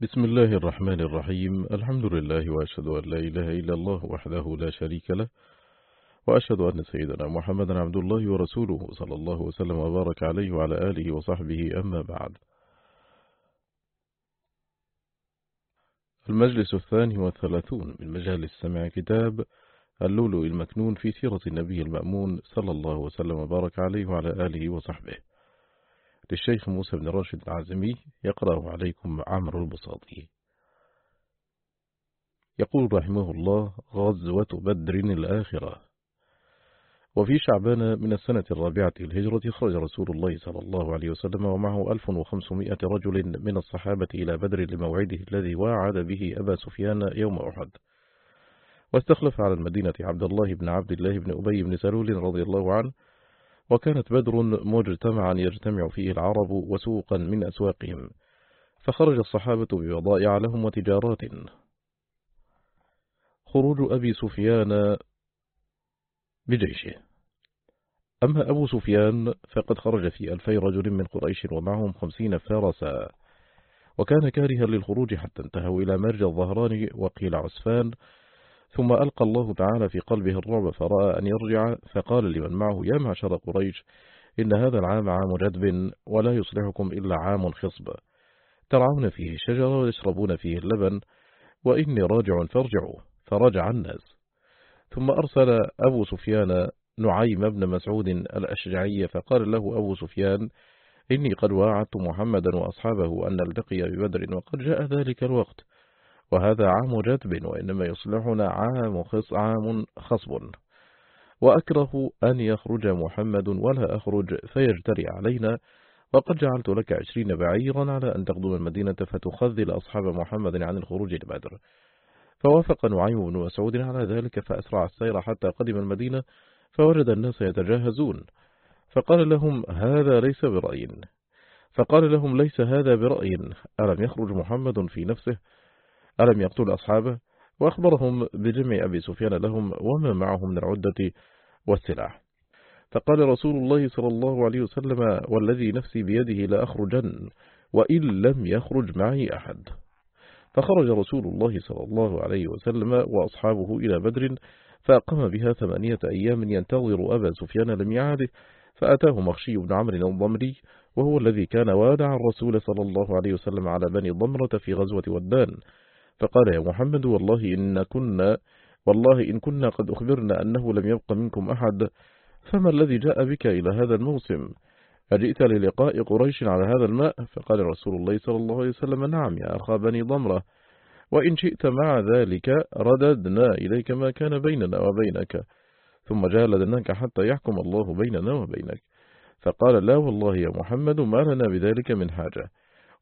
بسم الله الرحمن الرحيم. الحمد لله وأشهد أن لا إله إلا الله وحده لا شريك له وأشهد أن سيدنا محمدا عبد الله ورسوله صلى الله وسلم وبارك عليه وعلى آله وصحبه. أما بعد المجلس الثاني والثلاثون من مجالس سمع كتاب اللؤلؤ المكنون في سيرة النبي المأمون صلى الله وسلم وبارك عليه وعلى آله وصحبه. للشيخ موسى بن راشد العازمي يقرأ عليكم عمرو البساطي. يقول رحمه الله غزوة بدر الآخرة. وفي شعبان من السنة الرابعة الهجرة خرج رسول الله صلى الله عليه وسلم ومعه 1500 رجل من الصحابة إلى بدر لموعده الذي واعد به أبا سفيان يوم أحد. واستخلف على المدينة عبد الله بن عبد الله بن أبي بن سلول رضي الله عنه وكانت بدر مجتمعا يجتمع فيه العرب وسوقا من أسواقهم فخرج الصحابة ببضائع لهم وتجارات. خروج أبي سفيان بجيشه. أما أبو سفيان فقد خرج في ألفي رجل من قريش ومعهم خمسين فارسا وكان كارها للخروج حتى انتهوا إلى مرج الظهران وقيل عسفان ثم ألقى الله تعالى في قلبه الرعب فرأى أن يرجع فقال لمن معه يا معشر قريش إن هذا العام عام جدب ولا يصلحكم إلا عام خصب. ترعون فيه شجرة ويشربون فيه اللبن وإني راجع فارجعوا. فرجع الناس. ثم أرسل أبو سفيان نعيم بن مسعود الأشجعي فقال له أبو سفيان إني قد واعدت محمدا وأصحابه أن نلتقي ببدر وقد جاء ذلك الوقت. وهذا عام جدب وإنما يصلحنا عام خص عام خصب. وأكره أن يخرج محمد ولا أخرج فيجتري علينا. وقد جعلت لك عشرين بعيرا على أن تقدم المدينة فتخذل أصحاب محمد عن الخروج لبدر. فوافق نعيم بن مسعود على ذلك فأسرع السير حتى قدم المدينة فوجد الناس يتجاهزون. فقال لهم هذا ليس برأي. فقال لهم ليس هذا برأي. ألم يخرج محمد في نفسه؟ ألم يقتل أصحابه؟ وأخبرهم بجمع أبي سفيان لهم وما معهم من العدة والسلاح. فقال رسول الله صلى الله عليه وسلم والذي نفسي بيده لأخرجن وإن لم يخرج معي أحد. فخرج رسول الله صلى الله عليه وسلم وأصحابه إلى بدر فأقام بها ثمانية أيام ينتظر أبا سفيان لميعاده فأتاه مخشي بن عمرو الضمري وهو الذي كان وادع الرسول صلى الله عليه وسلم على بني ضمرة في غزوة ودان. فقال يا محمد والله إن كنا والله إن كنا قد أخبرنا أنه لم يبق منكم أحد. فما الذي جاء بك إلى هذا الموسم؟ أجئت للقاء قريش على هذا الماء؟ فقال رسول الله صلى الله عليه وسلم نعم يا أخا بني ضمرة. وإن شئت مع ذلك رددنا إليك ما كان بيننا وبينك. ثم جالدناك حتى يحكم الله بيننا وبينك. فقال لا والله يا محمد ما لنا بذلك من حاجة.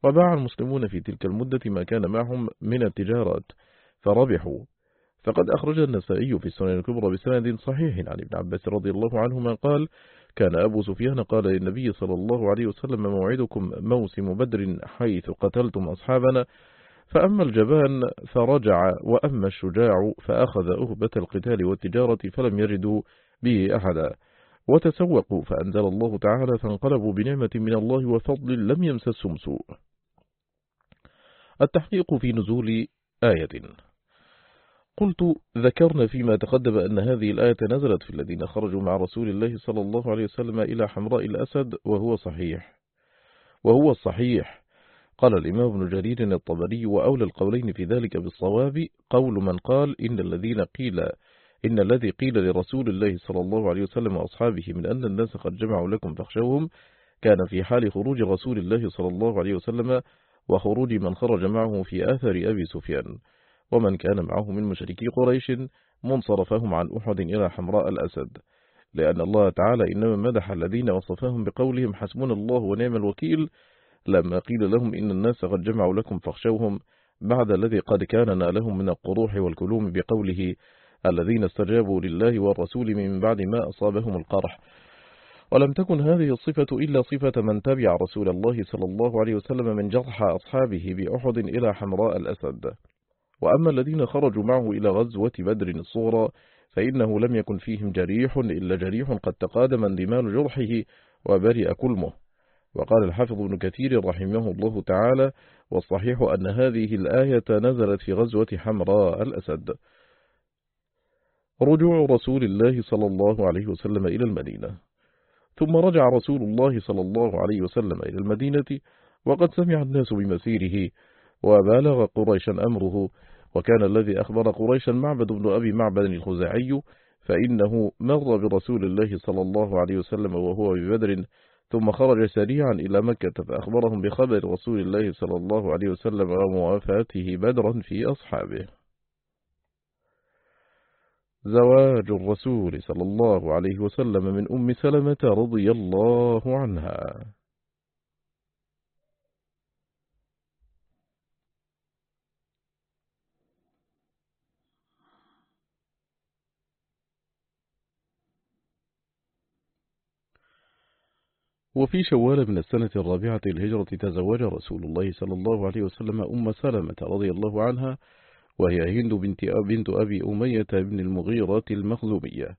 وباع المسلمون في تلك المدة ما كان معهم من التجارات فربحوا. فقد أخرج النسائي في السنن الكبرى بسند صحيح عن ابن عباس رضي الله عنهما قال كان أبو سفيان قال للنبي صلى الله عليه وسلم موعدكم موسم بدر حيث قتلتم أصحابنا فأما الجبان فرجع وأما الشجاع فأخذ أهبة القتال والتجارة فلم يجدوا به أحدا. وتسوقوا فأنزل الله تعالى فانقلبوا بنعمة من الله وفضل لم يمسسهم سوء. التحقيق في نزول آية. قلت ذكرنا فيما تقدم أن هذه الآية نزلت في الذين خرجوا مع رسول الله صلى الله عليه وسلم إلى حمراء الأسد وهو صحيح. وهو الصحيح قال الإمام ابن جرير الطبري وأولى القولين في ذلك بالصواب قول من قال إن الذين قيل إن الذي قيل لرسول الله صلى الله عليه وسلم وأصحابه من أن الناس قد جمعوا لكم فاخشوهم كان في حال خروج رسول الله صلى الله عليه وسلم وخروج من خرج معه في آثر أبي سفيان ومن كان معه من مشركي قريش منصرفهم عن أحد إلى حمراء الأسد. لأن الله تعالى إنما مدح الذين وصفهم بقولهم حسبنا الله ونعم الوكيل لما قيل لهم إن الناس قد جمعوا لكم فاخشوهم بعد الذي قد كان لهم من القروح والكلوم بقوله الذين استجابوا لله والرسول من بعد ما أصابهم القرح. ولم تكن هذه الصفة إلا صفة من تبع رسول الله صلى الله عليه وسلم من جرح أصحابه بأحد إلى حمراء الأسد. وأما الذين خرجوا معه إلى غزوة بدر الصغرى فإنه لم يكن فيهم جريح إلا جريح قد تقادم اندمال جرحه وبرئ كلمه. وقال الحافظ ابن كثير رحمه الله تعالى والصحيح أن هذه الآية نزلت في غزوة حمراء الأسد. رجوع رسول الله صلى الله عليه وسلم إلى المدينة. ثم رجع رسول الله صلى الله عليه وسلم إلى المدينة وقد سمع الناس بمسيره وبالغ قريشا أمره وكان الذي أخبر قريشا معبد بن أبي معبد الخزاعي فإنه مر برسول الله صلى الله عليه وسلم وهو ببدر ثم خرج سريعا إلى مكة فأخبرهم بخبر رسول الله صلى الله عليه وسلم وموافاته بدرا في أصحابه. زواج الرسول صلى الله عليه وسلم من أم سلمة رضي الله عنها. وفي شوال من السنة الرابعة الهجرة تزوج رسول الله صلى الله عليه وسلم أم سلمة رضي الله عنها وهي هند بنت, بنت أبي أمية بن المغيرة المخزومية.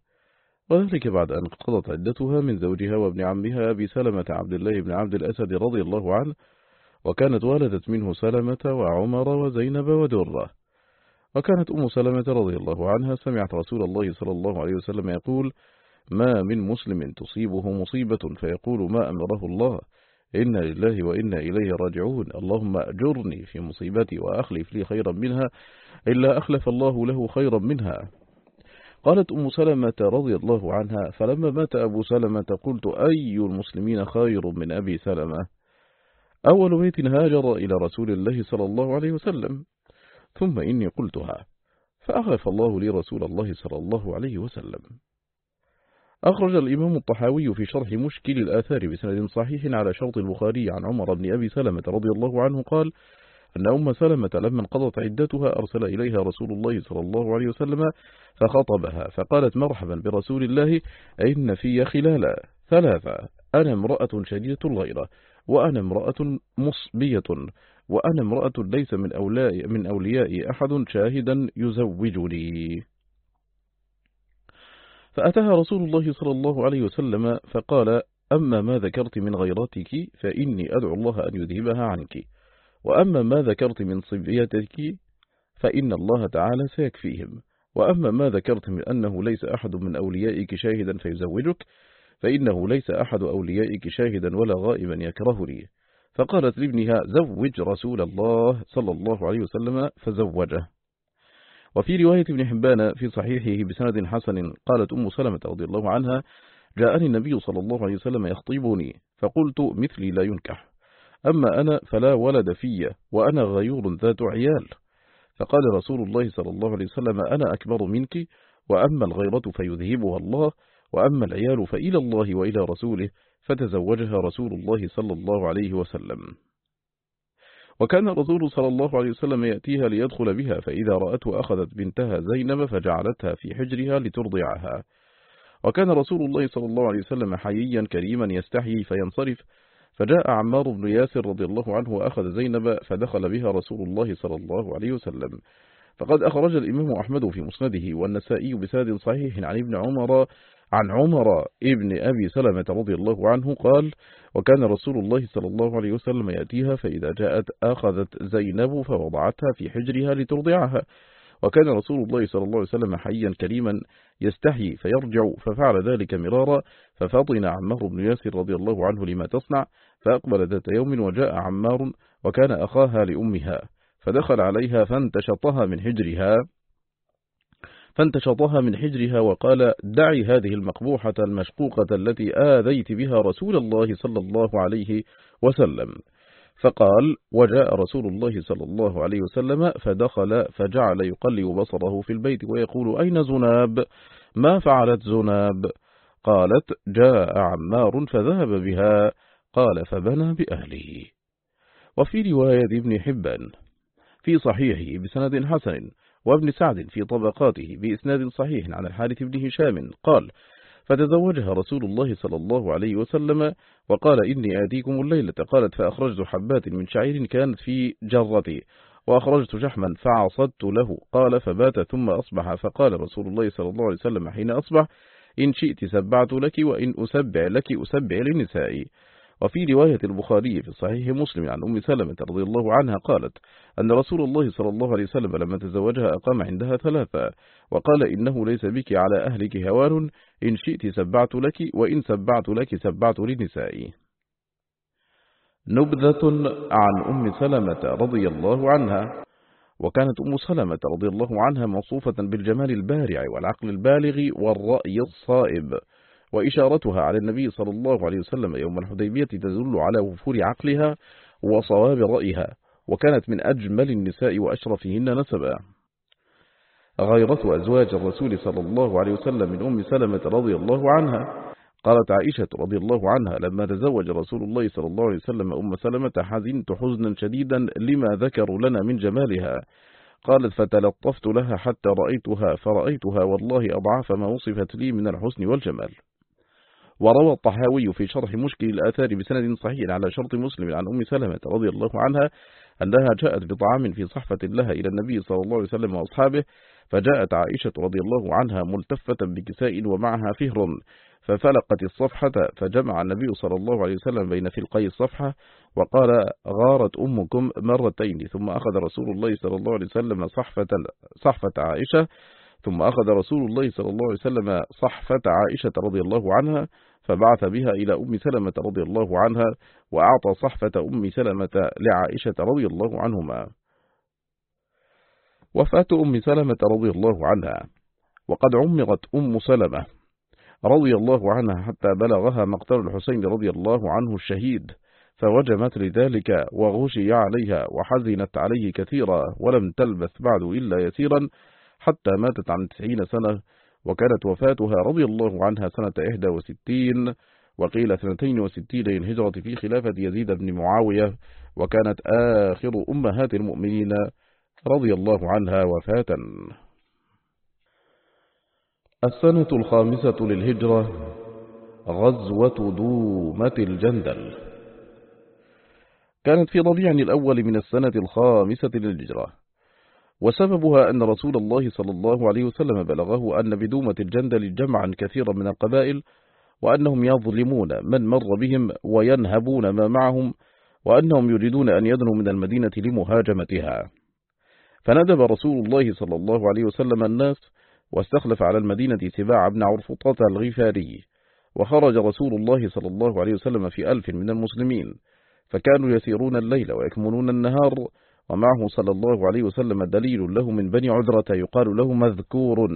وذلك بعد أن قضت عدتها من زوجها وابن عمها أبي سلمة عبد الله بن عبد الأسد رضي الله عنه وكانت والدت منه سلمة وعمر وزينب ودرة. وكانت أم سلمة رضي الله عنها سمعت رسول الله صلى الله عليه وسلم يقول ما من مسلم تصيبه مصيبة. فيقول ما أمره الله. إنا لله وإنا إليه راجعون. اللهم أجرني في مصيبتي وأخلف لي خيرا منها إلا أخلف الله له خيرا منها. قالت أم سلمة رضي الله عنها فلما مات أبو سلمة قلت أي المسلمين خير من أبي سلمة؟ أول بيت هاجر إلى رسول الله صلى الله عليه وسلم ثم إني قلتها فأخلف الله لي رسول الله صلى الله عليه وسلم. أخرج الإمام الطحاوي في شرح مشكل الآثار بسند صحيح على شرط البخاري عن عمر بن أبي سلمة رضي الله عنه قال أن أم سلمة لما انقضت عدتها أرسل إليها رسول الله صلى الله عليه وسلم فخطبها فقالت مرحبا برسول الله إن في خلالا ثلاثة أنا امرأة شديدة الغيرة وأنا امرأة مصبية وأنا امرأة ليس من أولياء, من أولياء أحد شاهدا يزوجني. فأتاها رسول الله صلى الله عليه وسلم فقال أما ما ذكرت من غيرتك فإني أدعو الله أن يذهبها عنك. وأما ما ذكرت من صبيتك فإن الله تعالى سيكفيهم. وأما ما ذكرت من أنه ليس أحد من أوليائك شاهدا فيزوجك فإنه ليس أحد أوليائك شاهدا ولا غائبا يكرهني فقالت لابنها زوج رسول الله صلى الله عليه وسلم فزوجه. وفي رواية ابن حبان في صحيحه بسند حسن قالت أم سلمة رضي الله عنها جاءني النبي صلى الله عليه وسلم يخطبني فقلت مثلي لا ينكح أما أنا فلا ولد في وأنا غيور ذات عيال. فقال رسول الله صلى الله عليه وسلم أنا أكبر منك وأما الغيرة فيذهبها الله وأما العيال فإلى الله وإلى رسوله فتزوجها رسول الله صلى الله عليه وسلم. وكان الرسول صلى الله عليه وسلم يأتيها ليدخل بها فإذا رأته أخذت بنتها زينب فجعلتها في حجرها لترضعها. وكان رسول الله صلى الله عليه وسلم حييا كريما يستحيي فينصرف. فجاء عمار بن ياسر رضي الله عنه وأخذ زينب فدخل بها رسول الله صلى الله عليه وسلم. فقد أخرج الإمام أحمد في مسنده والنسائي بساد صحيح عن ابن عمر عن عمر ابن أبي سلمة رضي الله عنه قال وكان رسول الله صلى الله عليه وسلم يأتيها فإذا جاءت أخذت زينب فوضعتها في حجرها لترضعها. وكان رسول الله صلى الله عليه وسلم حيا كريما يستحيي فيرجع ففعل ذلك مرارا ففطن عمار بن ياسر رضي الله عنه لما تصنع فأقبل ذات يوم وجاء عمار وكان أخاها لأمها فدخل عليها فانتشطها من حجرها فانتشطها من حجرها وقال دعي هذه المقبوحة المشقوقة التي آذيت بها رسول الله صلى الله عليه وسلم فقال وجاء رسول الله صلى الله عليه وسلم فدخل فجعل يقلب بصره في البيت ويقول أين زناب؟ ما فعلت زناب؟ قالت جاء عمار فذهب بها قال فبنى بأهله وفي رواية ابن حبان في صحيحه بسند حسن وابن سعد في طبقاته بإسناد صحيح عن الحارث بن هشام قال فتزوجها رسول الله صلى الله عليه وسلم وقال إني آتيكم الليلة قالت فأخرجت حبات من شعير كانت في جرتي وأخرجت شحما فعصدت له قال فبات ثم أصبح فقال رسول الله صلى الله عليه وسلم حين أصبح إن شئت سبعت لك وإن أسبع لك أسبع لنسائي وفي رواية البخاري في صحيح مسلم عن أم سلمة رضي الله عنها قالت أن رسول الله صلى الله عليه وسلم لما تزوجها أقام عندها ثلاثة وقال إنه ليس بك على أهلك هوان إن شئت سبعت لك وإن سبعت لك سبعت لنسائي. نبذة عن أم سلمة رضي الله عنها وكانت أم سلمة رضي الله عنها موصوفة بالجمال البارع والعقل البالغ والرأي الصائب. وإشارتها على النبي صلى الله عليه وسلم يوم الحديبية تدل على وفور عقلها وصواب رأيها وكانت من أجمل النساء وأشرفهن نسبا. غيرة أزواج الرسول صلى الله عليه وسلم من أم سلمة رضي الله عنها. قالت عائشة رضي الله عنها لما تزوج رسول الله صلى الله عليه وسلم أم سلمة حزنت حزنا شديدا لما ذكروا لنا من جمالها. قالت فتلطفت لها حتى رأيتها فرأيتها والله أضعاف ما وصفت لي من الحسن والجمال. وروى الطحاوي في شرح مشكل الآثار بسند صحيح على شرط مسلم عن أم سلمة رضي الله عنها أنها جاءت بطعام في صحفة لها إلى النبي صلى الله عليه وسلم وأصحابه فجاءت عائشة رضي الله عنها ملتفة بكساء ومعها فهر ففلقت الصفحة فجمع النبي صلى الله عليه وسلم بين فلقي الصفحة وقال غارت أمكم مرتين ثم أخذ رسول الله صلى الله عليه وسلم صحفة, صحفة عائشة ثم أخذ رسول الله صلى الله عليه وسلم صحفة عائشة رضي الله عنها فبعث بها إلى أم سلمة رضي الله عنها وأعطى صحفة أم سلمة لعائشة رضي الله عنهما. وفاة أم سلمة رضي الله عنها. وقد عمرت أم سلمة رضي الله عنها حتى بلغها مقتل الحسين رضي الله عنه الشهيد فوجمت لذلك وغشي عليها وحزنت عليه كثيرا ولم تلبث بعد إلا يسيرا حتى ماتت عن تسعين سنة وكانت وفاتها رضي الله عنها سنة إحدى وستين وقيل ثنتين وستين للهجرة في خلافة يزيد بن معاوية وكانت آخر أمهات المؤمنين رضي الله عنها وفاة. السنة الخامسة للهجرة غزوة دومة الجندل. كانت في ربيع الأول من السنة الخامسة للهجرة. وسببها أن رسول الله صلى الله عليه وسلم بلغه أن بدومة الجندل جمعا كثيرا من القبائل وأنهم يظلمون من مر بهم وينهبون ما معهم وأنهم يريدون أن يدنوا من المدينة لمهاجمتها. فندب رسول الله صلى الله عليه وسلم الناس واستخلف على المدينة سباع بن عرفطة الغفاري وخرج رسول الله صلى الله عليه وسلم في ألف من المسلمين فكانوا يسيرون الليل ويكمنون النهار ومعه صلى الله عليه وسلم دليل له من بني عذرة يقال له مذكور.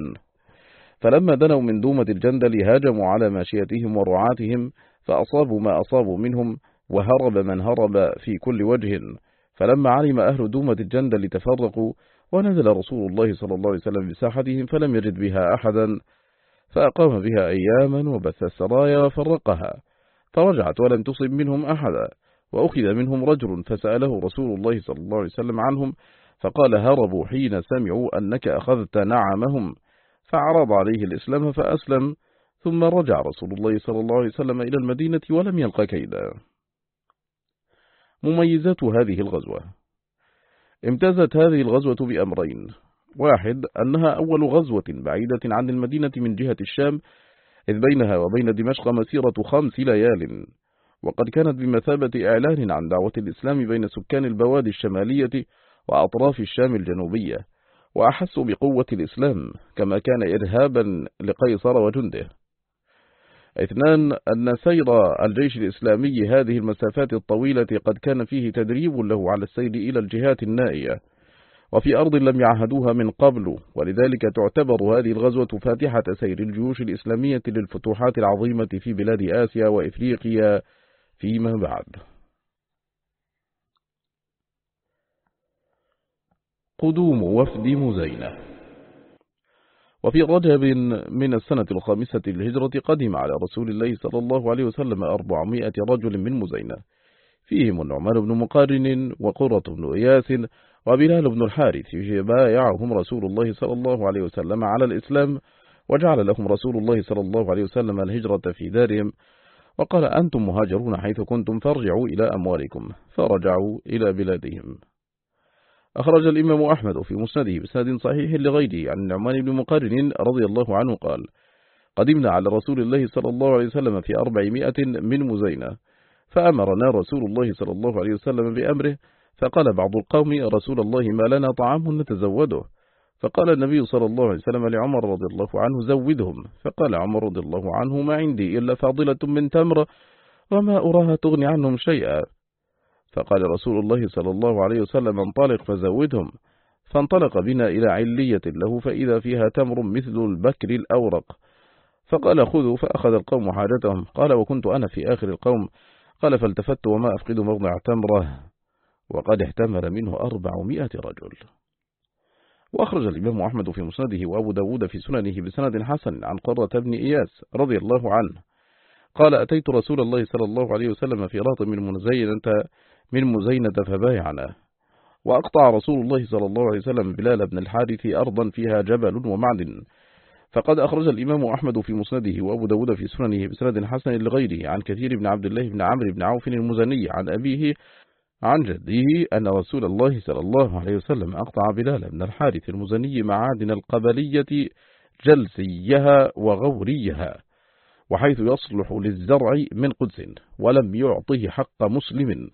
فلما دنوا من دومة الجندل هاجموا على ماشيتهم ورعاتهم فأصابوا ما أصابوا منهم وهرب من هرب في كل وجه. فلما علم أهل دومة الجندل تفرقوا ونزل رسول الله صلى الله عليه وسلم بساحتهم فلم يجد بها أحدا. فأقام بها أياما وبث السرايا وفرقها فرجعت ولم تصب منهم أحدا. وأخذ منهم رجل فسأله رسول الله صلى الله عليه وسلم عنهم فقال هربوا حين سمعوا أنك أخذت نعمهم. فعرض عليه الإسلام فأسلم ثم رجع رسول الله صلى الله عليه وسلم إلى المدينة ولم يلق كيدا. مميزات هذه الغزوة. امتازت هذه الغزوة بأمرين. واحد أنها أول غزوة بعيدة عن المدينة من جهة الشام إذ بينها وبين دمشق مسيرة خمس ليال. وقد كانت بمثابة إعلان عن دعوة الإسلام بين سكان البوادي الشمالية وأطراف الشام الجنوبية وأحسوا بقوة الإسلام كما كان إرهابا لقيصر وجنده. اثنان أن سير الجيش الإسلامي هذه المسافات الطويلة قد كان فيه تدريب له على السير إلى الجهات النائية وفي أرض لم يعهدوها من قبل ولذلك تعتبر هذه الغزوة فاتحة سير الجيوش الإسلامية للفتوحات العظيمة في بلاد آسيا وإفريقيا فيما بعد. قدوم وفد مزينة. وفي رجب من السنة الخامسة للهجرة قدم على رسول الله صلى الله عليه وسلم أربعمائة رجل من مزينة. فيهم النعمان بن مقارن وقرة بن إياس وبلال بن الحارث بايعهم رسول الله صلى الله عليه وسلم على الإسلام وجعل لهم رسول الله صلى الله عليه وسلم الهجرة في دارهم وقال أنتم مهاجرون حيث كنتم فارجعوا إلى أموالكم فرجعوا إلى بلادهم. أخرج الإمام أحمد في مسنده بسند صحيح لغيره عن النعمان بن مقارن رضي الله عنه قال قدمنا على رسول الله صلى الله عليه وسلم في أربعمائة من مزينة فأمرنا رسول الله صلى الله عليه وسلم بأمره فقال بعض القوم رسول الله ما لنا طعام نتزوده فقال النبي صلى الله عليه وسلم لعمر رضي الله عنه زودهم. فقال عمر رضي الله عنه ما عندي إلا فاضلة من تمر وما أراها تغني عنهم شيئا. فقال رسول الله صلى الله عليه وسلم انطلق فزودهم. فانطلق بنا إلى علية له فإذا فيها تمر مثل البكر الأورق. فقال خذوا فأخذ القوم حاجتهم. قال وكنت أنا في آخر القوم. قال فالتفت وما أفقد موضع تمره. وقد احتمل منه أربعمائة رجل. وأخرج الإمام أحمد في مسنده وأبو داود في سننه بسند حسن عن قرة بن إياس رضي الله عنه. قال أتيت رسول الله صلى الله عليه وسلم في راط من مزينة من مزينة فبايعنا. وأقطع رسول الله صلى الله عليه وسلم بلال بن الحارث أرضا فيها جبل ومعدن. فقد أخرج الإمام أحمد في مسنده وأبو داود في سننه بسند حسن لغيره عن كثير بن عبد الله بن عمرو بن عوف المزني عن أبيه عن جده أن رسول الله صلى الله عليه وسلم أقطع بلال بن الحارث المزني معادن القبلية جلسيها وغوريها وحيث يصلح للزرع من قدس ولم يعطه حق مسلم.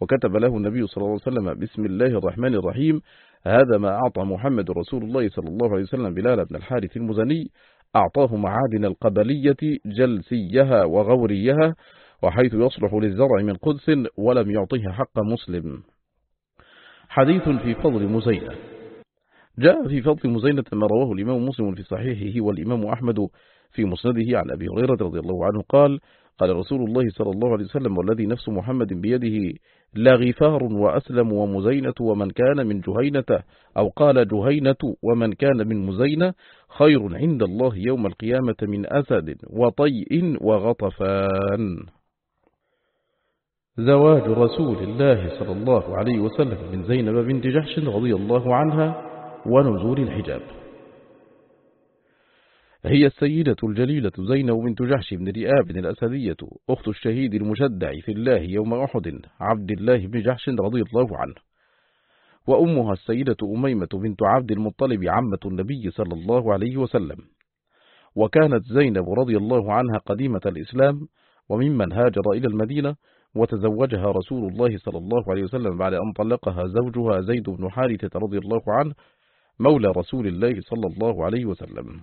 وكتب له النبي صلى الله عليه وسلم بسم الله الرحمن الرحيم هذا ما أعطى محمد رسول الله صلى الله عليه وسلم بلال بن الحارث المزني أعطاه معادن القبلية جلسيها وغوريها وحيث يصلح للزرع من قدس ولم يعطيه حق مسلم. حديث في فضل مزينة. جاء في فضل مزينة ما رواه الإمام مسلم في صحيحه والإمام أحمد في مسنده عن أبي هريرة رضي الله عنه قال قال رسول الله صلى الله عليه وسلم والذي نفس محمد بيده لا غفار وأسلم ومزينة ومن كان من جهينة أو قال جهينة ومن كان من مزينة خير عند الله يوم القيامة من أسد وطيء وغطفان. زواج رسول الله صلى الله عليه وسلم من زينب بنت جحش رضي الله عنها ونزول الحجاب. هي السيدة الجليلة زينب بنت جحش بن رئاب الأسدية أخت الشهيد المشدع في الله يوم أحد عبد الله بن جحش رضي الله عنه. وأمها السيدة أميمة بنت عبد المطلب عمة النبي صلى الله عليه وسلم. وكانت زينب رضي الله عنها قديمة الإسلام وممن هاجر إلى المدينة وتزوجها رسول الله صلى الله عليه وسلم بعد أن طلقها زوجها زيد بن حارثة رضي الله عنه مولى رسول الله صلى الله عليه وسلم.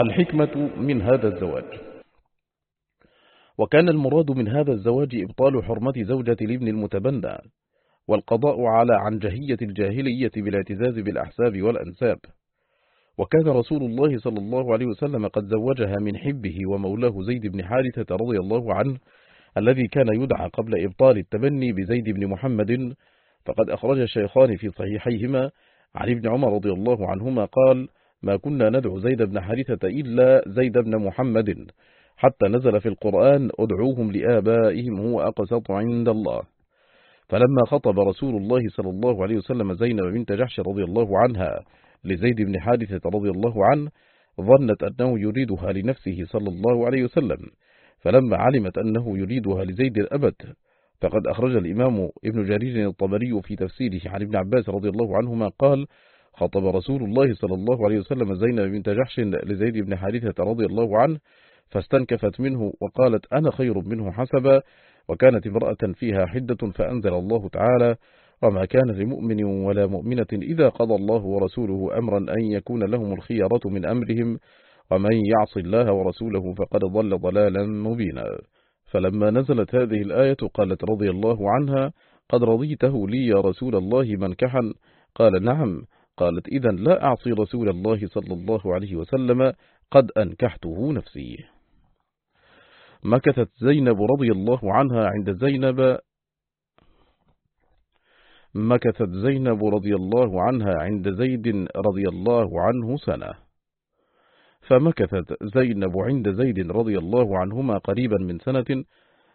الحكمة من هذا الزواج. وكان المراد من هذا الزواج إبطال حرمة زوجة الابن المتبنى والقضاء على عنجهية الجاهلية بالاعتزاز بالأحساب والأنساب. وكان رسول الله صلى الله عليه وسلم قد زوجها من حبه ومولاه زيد بن حارثة رضي الله عنه الذي كان يدعى قبل إبطال التبني بزيد بن محمد. فقد أخرج الشيخان في صحيحيهما. عن ابن عمر رضي الله عنهما قال ما كنا ندعو زيد بن حارثة إلا زيد بن محمد. حتى نزل في القرآن أدعوهم لآبائهم هو أقسط عند الله. فلما خطب رسول الله صلى الله عليه وسلم زينب بنت جحش رضي الله عنها لزيد بن حارثة رضي الله عنه ظنت أنه يريدها لنفسه صلى الله عليه وسلم فلما علمت أنه يريدها لزيد الأبد فقد أخرج الإمام ابن جرير الطبري في تفسيره عن ابن عباس رضي الله عنهما قال خطب رسول الله صلى الله عليه وسلم زينب بنت جحش لزيد بن حارثة رضي الله عنه فاستنكفت منه وقالت أنا خير منه حسبا وكانت امرأة فيها حدة فأنزل الله تعالى وما كان لمؤمن ولا مؤمنة إذا قضى الله ورسوله أمرا أن يكون لهم الخيارة من أمرهم ومن يعص الله ورسوله فقد ضل ضلالا مبينا. فلما نزلت هذه الآية قالت رضي الله عنها قد رضيته لي يا رسول الله منكحا. قال نعم. قالت إذا لا أعصي رسول الله صلى الله عليه وسلم قد أنكحته نفسي. مكثت زينب رضي الله عنها عند زينب مكثت زينب رضي الله عنها عند زيد رضي الله عنه سنة. فمكثت زينب عند زيد رضي الله عنهما قريبا من سنة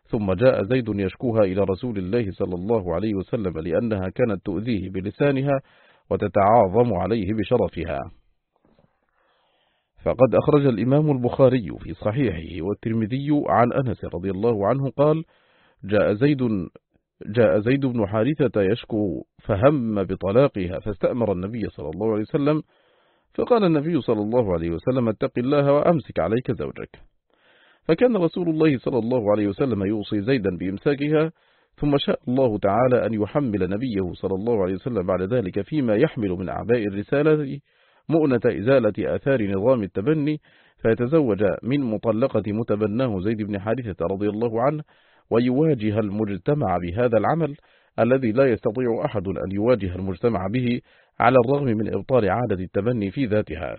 ثم جاء زيد يشكوها إلى رسول الله صلى الله عليه وسلم لأنها كانت تؤذيه بلسانها وتتعاظم عليه بشرفها. فقد أخرج الإمام البخاري في صحيحه والترمذي عن أنس رضي الله عنه قال جاء زيد جاء زيد بن حارثة يشكو فهم بطلاقها فاستأمر النبي صلى الله عليه وسلم فقال النبي صلى الله عليه وسلم اتق الله وأمسك عليك زوجك. فكان رسول الله صلى الله عليه وسلم يوصي زيدا بإمساكها ثم شاء الله تعالى أن يحمل نبيه صلى الله عليه وسلم بعد ذلك فيما يحمل من أعباء الرسالة مؤنة إزالة آثار نظام التبني فيتزوج من مطلقة متبناه زيد بن حارثة رضي الله عنه ويواجه المجتمع بهذا العمل الذي لا يستطيع أحد أن يواجه المجتمع به على الرغم من إبطال عادة التبني في ذاتها.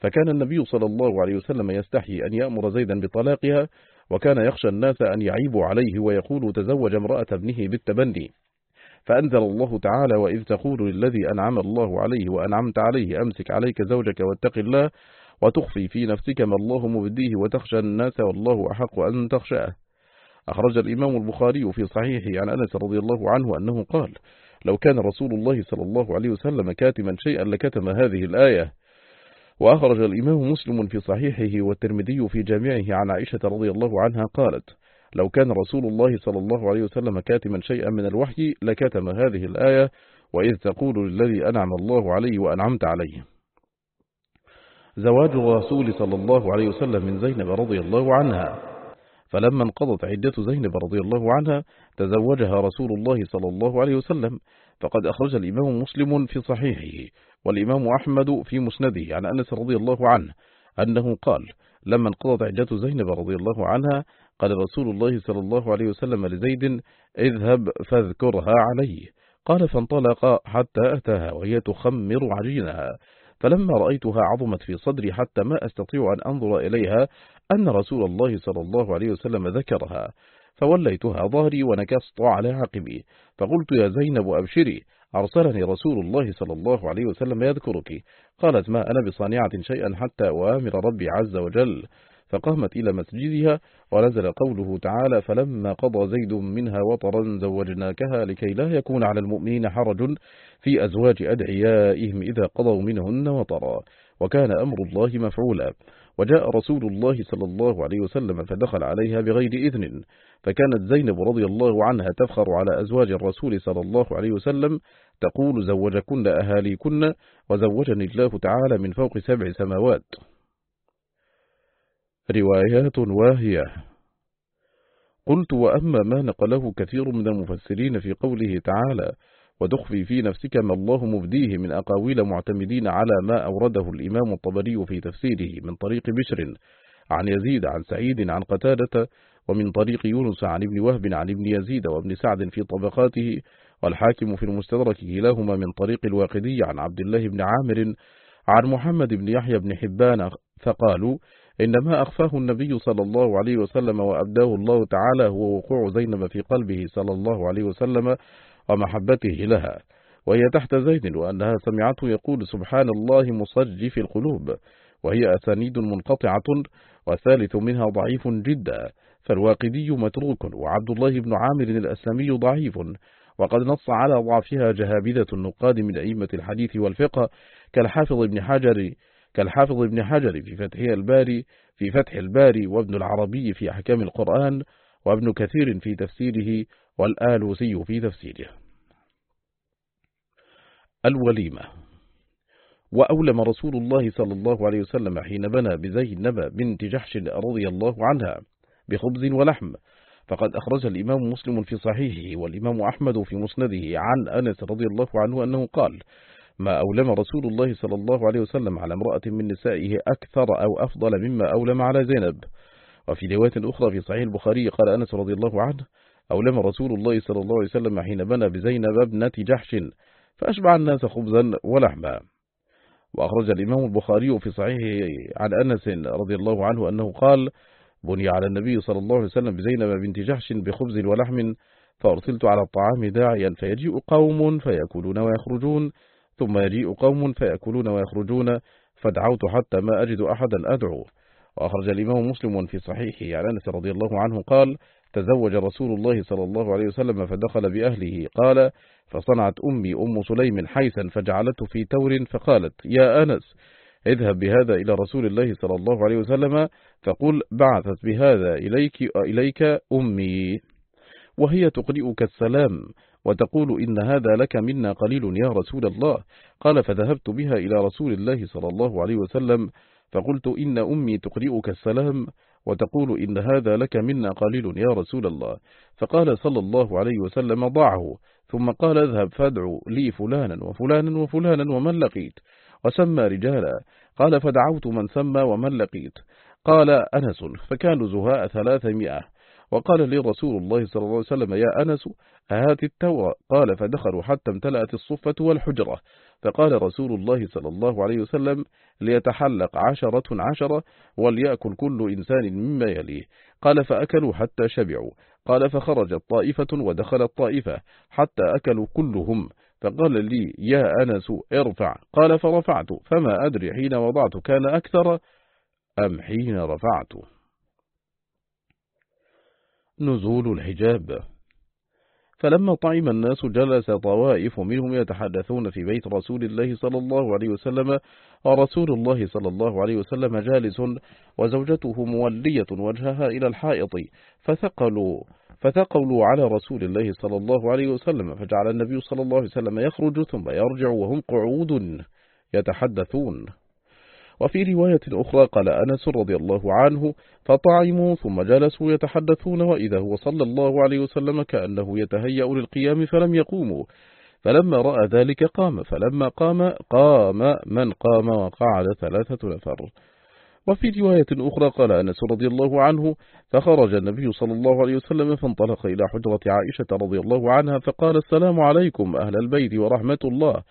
فكان النبي صلى الله عليه وسلم يستحي أن يأمر زيدا بطلاقها وكان يخشى الناس أن يعيبوا عليه ويقولوا تزوج امرأة ابنه بالتبني. فأنزل الله تعالى وإذ تقول للذي أنعم الله عليه وأنعمت عليه أمسك عليك زوجك واتق الله وتخفي في نفسك ما الله مبديه وتخشى الناس والله أحق أن تخشاه. أخرج الإمام البخاري في صحيحه عن أنس رضي الله عنه أنه قال لو كان رسول الله صلى الله عليه وسلم كاتما شيئا لكتم هذه الآية. وأخرج الإمام مسلم في صحيحه والترمذي في جامعه عن عائشة رضي الله عنها قالت لو كان رسول الله صلى الله عليه وسلم كاتما شيئا من الوحي لكتم هذه الآية وإذ تقول للذي أنعم الله عليه وأنعمت عليه. زواج الرسول صلى الله عليه وسلم من زينب رضي الله عنها. فلما انقضت عدة زينب رضي الله عنها تزوجها رسول الله صلى الله عليه وسلم فقد أخرج الإمام مسلم في صحيحه والإمام أحمد في مسنده عن أنس رضي الله عنه أنه قال لما انقضت عدة زينب رضي الله عنها قال رسول الله صلى الله عليه وسلم لزيد اذهب فاذكرها عليه قال فانطلق حتى أتاها وهي تخمر عجينها فلما رأيتها عظمت في صدري حتى ما أستطيع أن أنظر إليها أن رسول الله صلى الله عليه وسلم ذكرها فوليتها ظهري ونكست على عقبي. فقلت يا زينب أبشري أرسلني رسول الله صلى الله عليه وسلم يذكرك. قالت ما أنا بصانعة شيئا حتى وآمر ربي عز وجل. فقامت إلى مسجدها ونزل قوله تعالى فلما قضى زيد منها وطرا زوجناكها لكي لا يكون على المؤمنين حرج في أزواج أدعيائهم إذا قضوا منهن وطرا. وكان أمر الله مفعولا. وجاء رسول الله صلى الله عليه وسلم فدخل عليها بغير إذن. فكانت زينب رضي الله عنها تفخر على أزواج الرسول صلى الله عليه وسلم تقول زوجكن أهاليكن وزوجني الله تعالى من فوق سبع سماوات. روايات واهية. قلت وأما ما نقله كثير من المفسرين في قوله تعالى وتخفي في نفسك ما الله مبديه من أقاويل معتمدين على ما أورده الإمام الطبري في تفسيره من طريق بشر عن يزيد عن سعيد عن قتادة ومن طريق يونس عن ابن وهب عن ابن يزيد وابن سعد في طبقاته والحاكم في المستدرك كلاهما من طريق الواقدي عن عبد الله بن عامر عن محمد بن يحيى بن حبان فقالوا إنما أخفاه النبي صلى الله عليه وسلم وأبداه الله تعالى هو وقوع زينب في قلبه صلى الله عليه وسلم ومحبته لها وهي تحت زيد وأنها سمعته يقول سبحان الله مصجف القلوب وهي أسانيد منقطعة والثالث منها ضعيف جدا فالواقدي متروك وعبد الله بن عامر الأسلمي ضعيف وقد نص على ضعفها جهابذة النقاد من أئمة الحديث والفقه كالحافظ ابن حجر كالحافظ ابن حجر في فتح الباري في فتح الباري وابن العربي في أحكام القرآن وابن كثير في تفسيره والآلوسي في تفسيره. الوليمة. وأولم رسول الله صلى الله عليه وسلم حين بنى بزينب بنت جحش رضي الله عنها بخبز ولحم فقد أخرج الإمام مسلم في صحيحه والإمام أحمد في مسنده عن أنس رضي الله عنه أنه قال ما أولم رسول الله صلى الله عليه وسلم على امرأة من نسائه أكثر أو أفضل مما أولم على زينب. وفي رواية أخرى في صحيح البخاري قال أنس رضي الله عنه أولم رسول الله صلى الله عليه وسلم حين بنى بزينب ابنة جحش فأشبع الناس خبزا ولحما. وأخرج الإمام البخاري في صحيحه عن أنس رضي الله عنه أنه قال بني على النبي صلى الله عليه وسلم بزينب بنت جحش بخبز ولحم فأرسلت على الطعام داعيا فيجيء قوم فيأكلون ويخرجون ثم يجيء قوم فيأكلون ويخرجون فدعوت حتى ما أجد أحدا أدعو. وأخرج الإمام مسلم في صحيحه عن أنس رضي الله عنه قال تزوج رسول الله صلى الله عليه وسلم فدخل بأهله. قال فصنعت أمي أم سليم حيثا فجعلته في تور فقالت يا أنس اذهب بهذا إلى رسول الله صلى الله عليه وسلم فقل بعثت بهذا إليك, إليك أمي. وهي تقرئك السلام وتقول إن هذا لك منا قليل يا رسول الله. قال فذهبت بها إلى رسول الله صلى الله عليه وسلم فقلت إن أمي تقرئك السلام وتقول إن هذا لك منا قليل يا رسول الله. فقال صلى الله عليه وسلم ضعه. ثم قال اذهب فادعو لي فلانا وفلانا وفلانا ومن لقيت. وسمى رجالا. قال فدعوت من سمى ومن لقيت. قال أنس فكانوا زهاء ثلاثمائة. وقال لي رسول الله صلى الله عليه وسلم يا أنس هات التورى قال فدخلوا حتى امتلأت الصفة والحجرة. فقال رسول الله صلى الله عليه وسلم ليتحلق عشرة عشرة وليأكل كل إنسان مما يليه. قال فأكلوا حتى شبعوا. قال فخرجت طائفة ودخلت طائفة حتى أكلوا كلهم. فقال لي يا أنس ارفع. قال فرفعت فما أدري حين وضعت كان أكثر أم حين رفعت. نزول الحجاب. فلما طعم الناس جلس طوائف منهم يتحدثون في بيت رسول الله صلى الله عليه وسلم ورسول الله صلى الله عليه وسلم جالس وزوجته مولية وجهها إلى الحائط فثقلوا فثقلوا على رسول الله صلى الله عليه وسلم فجعل النبي صلى الله عليه وسلم يخرج ثم يرجع وهم قعود يتحدثون. وفي رواية أخرى قال أنس رضي الله عنه فطعموا ثم جلسوا يتحدثون وإذا هو صلى الله عليه وسلم كأنه يتهيأ للقيام فلم يقوموا. فلما رأى ذلك قام فلما قام قام من قام وقعد ثلاثة نفر. وفي رواية أخرى قال أنس رضي الله عنه فخرج النبي صلى الله عليه وسلم فانطلق إلى حجرة عائشة رضي الله عنها فقال السلام عليكم أهل البيت ورحمة الله.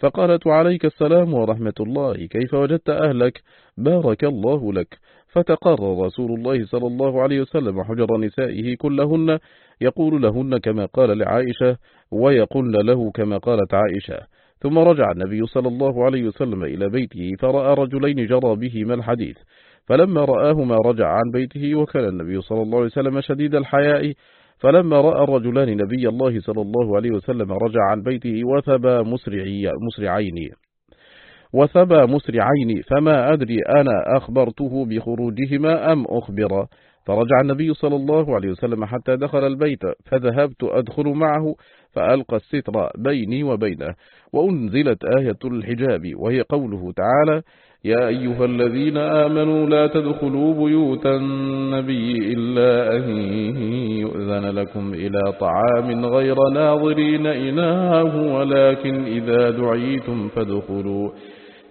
فقالت عليك السلام ورحمة الله كيف وجدت أهلك؟ بارك الله لك. فتقرر رسول الله صلى الله عليه وسلم حجر نسائه كلهن يقول لهن كما قال لعائشة ويقولن له كما قالت عائشة. ثم رجع النبي صلى الله عليه وسلم إلى بيته فرأى رجلين جرى بهما الحديث. فلما رآهما رجع عن بيته وكان النبي صلى الله عليه وسلم شديد الحياء فلما رأى الرجلان نبي الله صلى الله عليه وسلم رجع عن بيته وثبى مسرعي مسرعين. وثبى مسرعين فما أدري أنا أخبرته بخروجهما أم أخبر. فرجع النبي صلى الله عليه وسلم حتى دخل البيت فذهبت أدخل معه فألقى الستر بيني وبينه. وأنزلت آية الحجاب وهي قوله تعالى يا أيها الذين آمنوا لا تدخلوا بيوت النبي إلا أن يؤذن لكم إلى طعام غير ناظرين إناه ولكن إذا دعيتم فادخلوا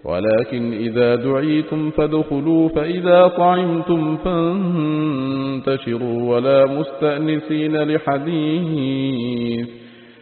ولكن إذا دعيتم فادخلوا فإذا طعمتم فانتشروا ولا مستأنسين لحديث.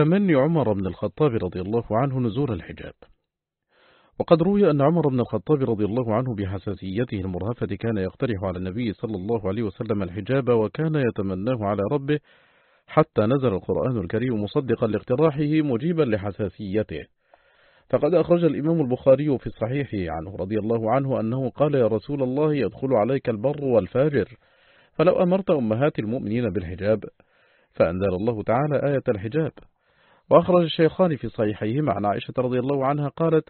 تمني عمر بن الخطاب رضي الله عنه نزول الحجاب. وقد روي أن عمر بن الخطاب رضي الله عنه بحساسيته المرهفة كان يقترح على النبي صلى الله عليه وسلم الحجاب وكان يتمناه على ربه حتى نزل القرآن الكريم مصدقا لاقتراحه مجيبا لحساسيته. فقد أخرج الإمام البخاري في الصحيح عنه رضي الله عنه أنه قال يا رسول الله يدخل عليك البر والفاجر. فلو أمرت أمهات المؤمنين بالحجاب فأنزل الله تعالى آية الحجاب. وأخرج الشيخان في صحيحيهما. عن عائشة رضي الله عنها قالت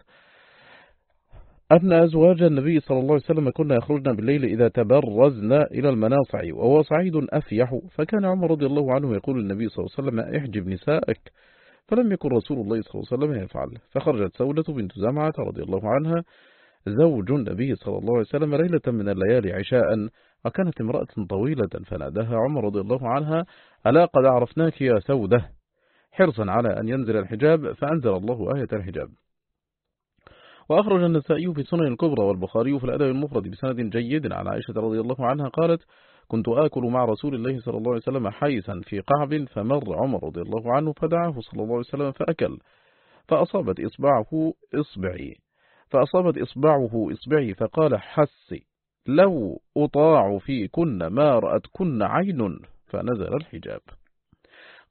أن أزواج النبي صلى الله عليه وسلم كنا يخرجن بالليل إذا تبرزن إلى المناصع وهو صعيد أفيح. فكان عمر رضي الله عنه يقول للنبي صلى الله عليه وسلم احجب نسائك فلم يكن رسول الله صلى الله عليه وسلم يفعل. فخرجت سودة بنت زمعة رضي الله عنها زوج النبي صلى الله عليه وسلم ليلة من الليالي عشاء وكانت امرأة طويلة فنادها عمر رضي الله عنها ألا قد عرفناك يا سودة؟ حرصا على أن ينزل الحجاب فأنزل الله آية الحجاب. وأخرج النسائي في سنن الكبرى والبخاري في الأدب المفرد بسند جيد عن عائشة رضي الله عنها قالت كنت آكل مع رسول الله صلى الله عليه وسلم حيثا في قعب فمر عمر رضي الله عنه فدعاه صلى الله عليه وسلم فأكل فأصابت إصبعه إصبعي فأصابت إصبعه إصبعي فقال حسي لو أطاع في كن ما رأت كن عين فنزل الحجاب.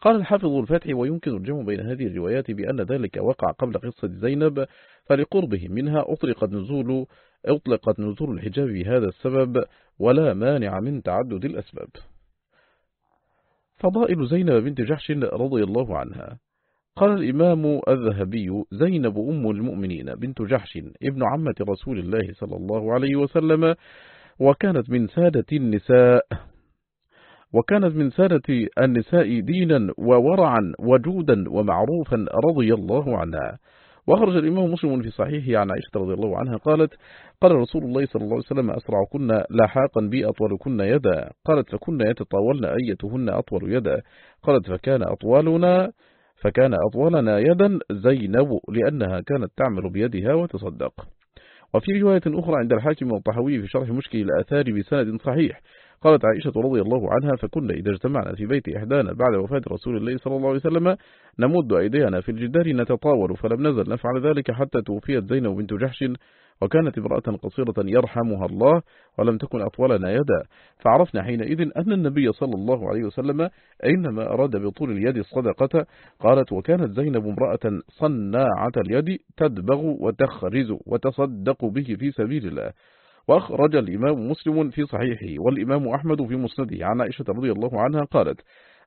قال الحافظ الفتح ويمكن الجمع بين هذه الروايات بأن ذلك وقع قبل قصة زينب فلقربه منها أطلق نزول أطلقت نزول الحجاب بهذا السبب ولا مانع من تعدد الأسباب. فضائل زينب بنت جحش رضي الله عنها. قال الإمام الذهبي زينب أم المؤمنين بنت جحش ابن عمة رسول الله صلى الله عليه وسلم وكانت من سادة النساء. وكانت من سادة النساء دينا وورعا وجودا ومعروفا رضي الله عنها. وأخرج الإمام مسلم في صحيحه عن عائشة رضي الله عنها قالت قال رسول الله صلى الله عليه وسلم أسرعكن لاحاقا بي أطولكن يدا قالت فكن يتطاولن أيتهن أطول يدا قالت فكان أطوالنا فكان أطولنا يدا زينب لأنها كانت تعمل بيدها وتصدق وفي رواية أخرى عند الحاكم والطحوي في شرح مشكل الآثار بسند صحيح. قالت عائشة رضي الله عنها فكنا إذا اجتمعنا في بيت إحدانا بعد وفاة رسول الله صلى الله عليه وسلم نمد أيدينا في الجدار نتطاول فلم نزل نفعل ذلك حتى توفيت زينب بنت جحش وكانت امرأة قصيرة يرحمها الله ولم تكن أطولنا يدا. فعرفنا حينئذ أن النبي صلى الله عليه وسلم إنما أراد بطول اليد الصدقة قالت وكانت زينب امرأة صناعة اليد تدبغ وتخرز وتصدق به في سبيل الله. وأخرج الإمام مسلم في صحيحه والإمام أحمد في مسنده. عن عائشة رضي الله عنها قالت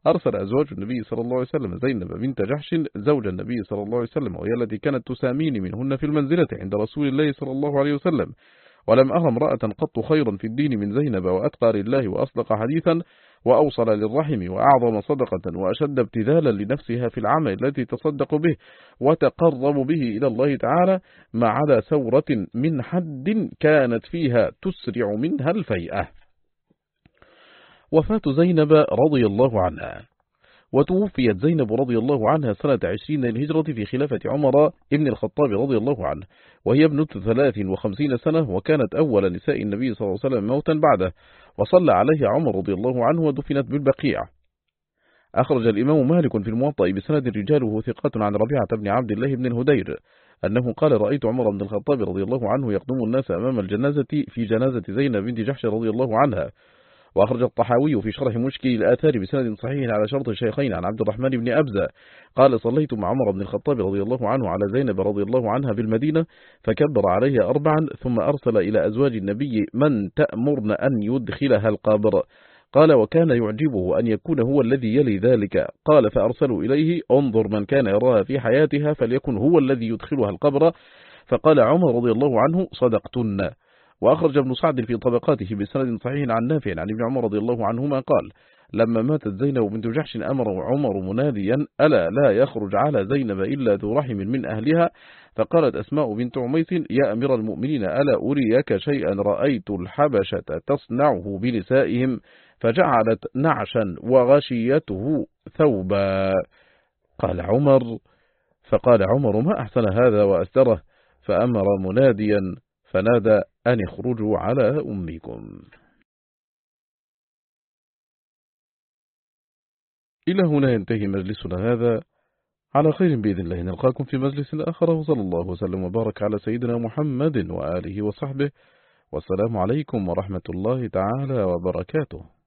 أرسل أزواج النبي صلى الله عليه وسلم زينب بنت جحش زوج النبي صلى الله عليه وسلم وهي التي كانت تسامين منهن في المنزلة عند رسول الله صلى الله عليه وسلم. ولم أرى امرأة قط خيرا في الدين من زينب وأتقى لله وأصدق حديثا. وأوصل للرحم وأعظم صدقة وأشد ابتذالا لنفسها في العمل التي تصدق به وتقرب به إلى الله تعالى ما عدا سورة من حد كانت فيها تسرع منها الفيئة. وفاة زينب رضي الله عنها. وتوفيت زينب رضي الله عنها سنة عشرين الهجرة في خلافة عمر ابن الخطاب رضي الله عنه وهي ابنة ثلاث وخمسين سنة وكانت أول نساء النبي صلى الله عليه وسلم موتا بعده وصلى عليه عمر رضي الله عنه ودفنت بالبقيع. أخرج الإمام مالك في الموطأ بسند رجاله ثقة عن ربيعة بن عبد الله بن الهدير أنه قال رأيت عمر بن الخطاب رضي الله عنه يقدم الناس أمام الجنازة في جنازة زينب بنت جحش رضي الله عنها وأخرج الطحاوي في شرح مشكل الآثار بسند صحيح على شرط الشيخين عن عبد الرحمن بن أبزة. قال صليت مع عمر بن الخطاب رضي الله عنه على زينب رضي الله عنها بالمدينة فكبر عليها أربعا ثم أرسل إلى أزواج النبي من تأمرن أن يدخلها القابر قال وكان يعجبه أن يكون هو الذي يلي ذلك. قال فأرسلوا إليه انظر من كان يراها في حياتها فليكن هو الذي يدخلها القبر. فقال عمر رضي الله عنه صدقتن. وأخرج ابن سعد في طبقاته بسند صحيح عن نافع عن ابن عمر رضي الله عنهما قال لما ماتت زينب بنت جحش أمر عمر مناديا ألا لا يخرج على زينب إلا ذو رحم من أهلها فقالت أسماء بنت عميس يا أمير المؤمنين ألا أريك شيئا؟ رأيت الحبشة تصنعه بنسائهم فجعلت نعشا وغشيته ثوبا قال عمر فقال عمر ما أحسن هذا وأستره؟ فأمر مناديا فنادى أن اخرجوا على أمكم. إلى هنا ينتهي مجلسنا هذا. على خير بإذن الله نلقاكم في مجلس آخر. وصلى الله وسلم وبارك على سيدنا محمد وآله وصحبه. والسلام عليكم ورحمة الله تعالى وبركاته.